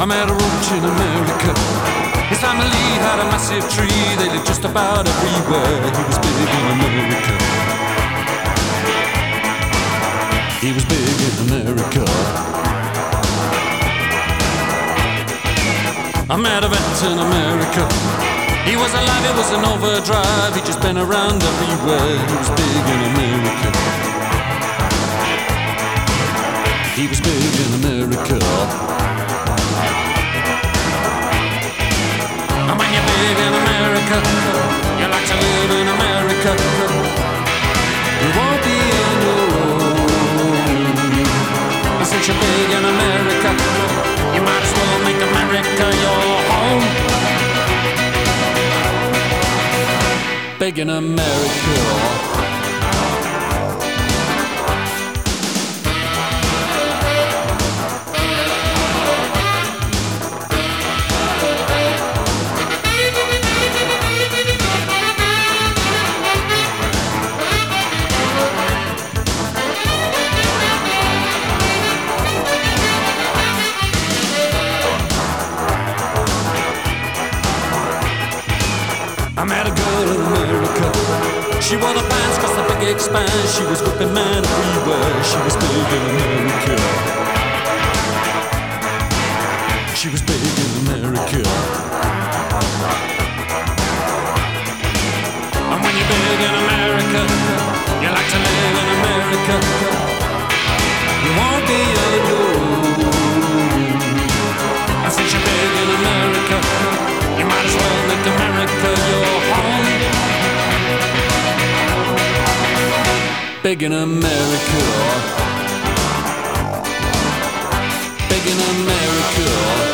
I met a roach in America. His family had a massive tree. They lived just about everywhere. He was big in America. He was big in America. I met a vet in America. He was alive, it was an overdrive. He'd just been around everywhere. He was big in America. He was big in America. Big in America. She wore the pants cause the big expanse. She was whipping man everywhere. She was big in America. She was big in America. And when you're big in America, you like to live in America. You won't be own. And since you're big in America, big in America, big in America.